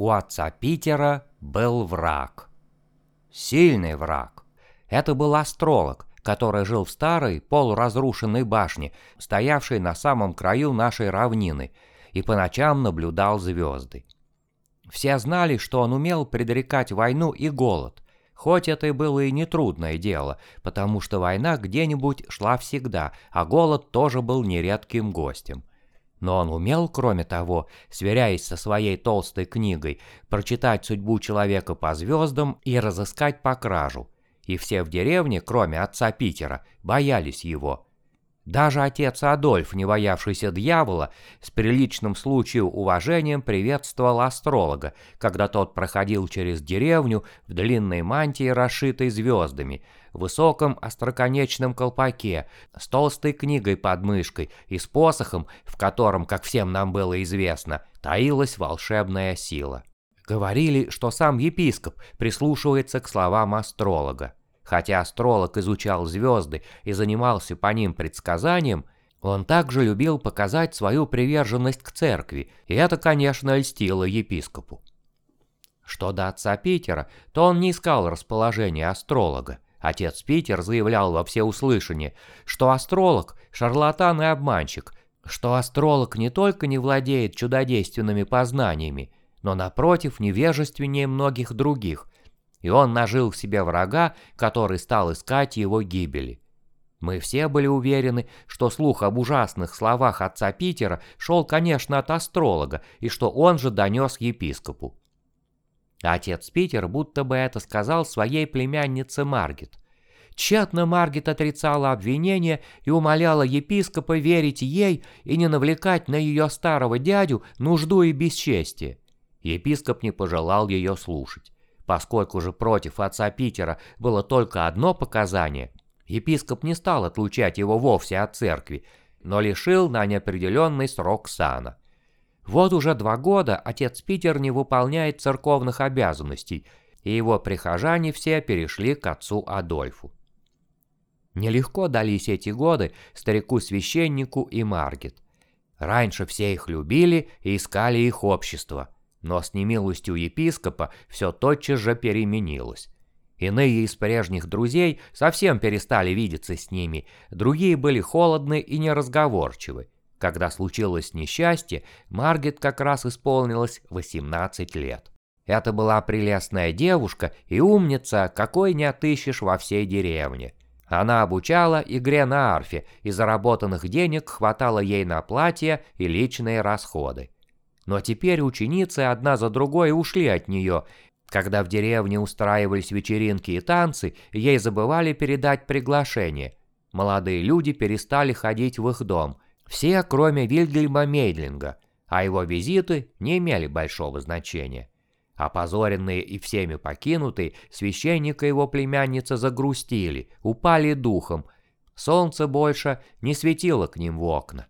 у отца Питера был враг. Сильный враг. Это был астролог, который жил в старой полуразрушенной башне, стоявшей на самом краю нашей равнины, и по ночам наблюдал звезды. Все знали, что он умел предрекать войну и голод, хоть это и было и нетрудное дело, потому что война где-нибудь шла всегда, а голод тоже был нередким гостем. Но он умел, кроме того, сверяясь со своей толстой книгой, прочитать судьбу человека по звездам и разыскать по кражу. И все в деревне, кроме отца Питера, боялись его. Даже отец Адольф, не боявшийся дьявола, с приличным случаю уважением приветствовал астролога, когда тот проходил через деревню в длинной мантии, расшитой звездами, в высоком остроконечном колпаке, с толстой книгой под мышкой и с посохом, в котором, как всем нам было известно, таилась волшебная сила. Говорили, что сам епископ прислушивается к словам астролога. Хотя астролог изучал звезды и занимался по ним предсказанием, он также любил показать свою приверженность к церкви, и это, конечно, льстило епископу. Что до отца Питера, то он не искал расположения астролога. Отец Питер заявлял во всеуслышание, что астролог – шарлатан и обманщик, что астролог не только не владеет чудодейственными познаниями, но, напротив, невежественнее многих других, и он нажил в себе врага, который стал искать его гибели. Мы все были уверены, что слух об ужасных словах отца Питера шел, конечно, от астролога, и что он же донес епископу. Отец Питер будто бы это сказал своей племяннице Маргет. Тщетно Маргет отрицала обвинение и умоляла епископа верить ей и не навлекать на ее старого дядю нужду и бесчестие. Епископ не пожелал ее слушать. Поскольку же против отца Питера было только одно показание, епископ не стал отлучать его вовсе от церкви, но лишил на неопределенный срок сана. Вот уже два года отец Питер не выполняет церковных обязанностей, и его прихожане все перешли к отцу Адольфу. Нелегко дались эти годы старику-священнику и Маргет. Раньше все их любили и искали их общество – но с немилостью епископа все тотчас же переменилось. Иные из прежних друзей совсем перестали видеться с ними, другие были холодны и неразговорчивы. Когда случилось несчастье, Маргет как раз исполнилось 18 лет. Это была прелестная девушка и умница, какой не отыщешь во всей деревне. Она обучала игре на арфе, и заработанных денег хватало ей на платье и личные расходы. Но теперь ученицы одна за другой ушли от нее. Когда в деревне устраивались вечеринки и танцы, ей забывали передать приглашение. Молодые люди перестали ходить в их дом. Все, кроме Вильгельма Мейдлинга, а его визиты не имели большого значения. Опозоренные и всеми покинутые, священник и его племянница загрустили, упали духом. Солнце больше не светило к ним в окна.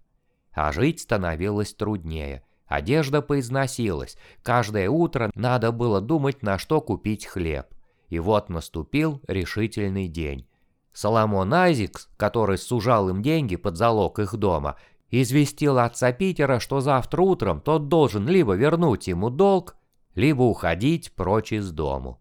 А жить становилось труднее – Одежда поизносилась, каждое утро надо было думать, на что купить хлеб. И вот наступил решительный день. Соломон Айзикс, который сужал им деньги под залог их дома, известил отца Питера, что завтра утром тот должен либо вернуть ему долг, либо уходить прочь из дому.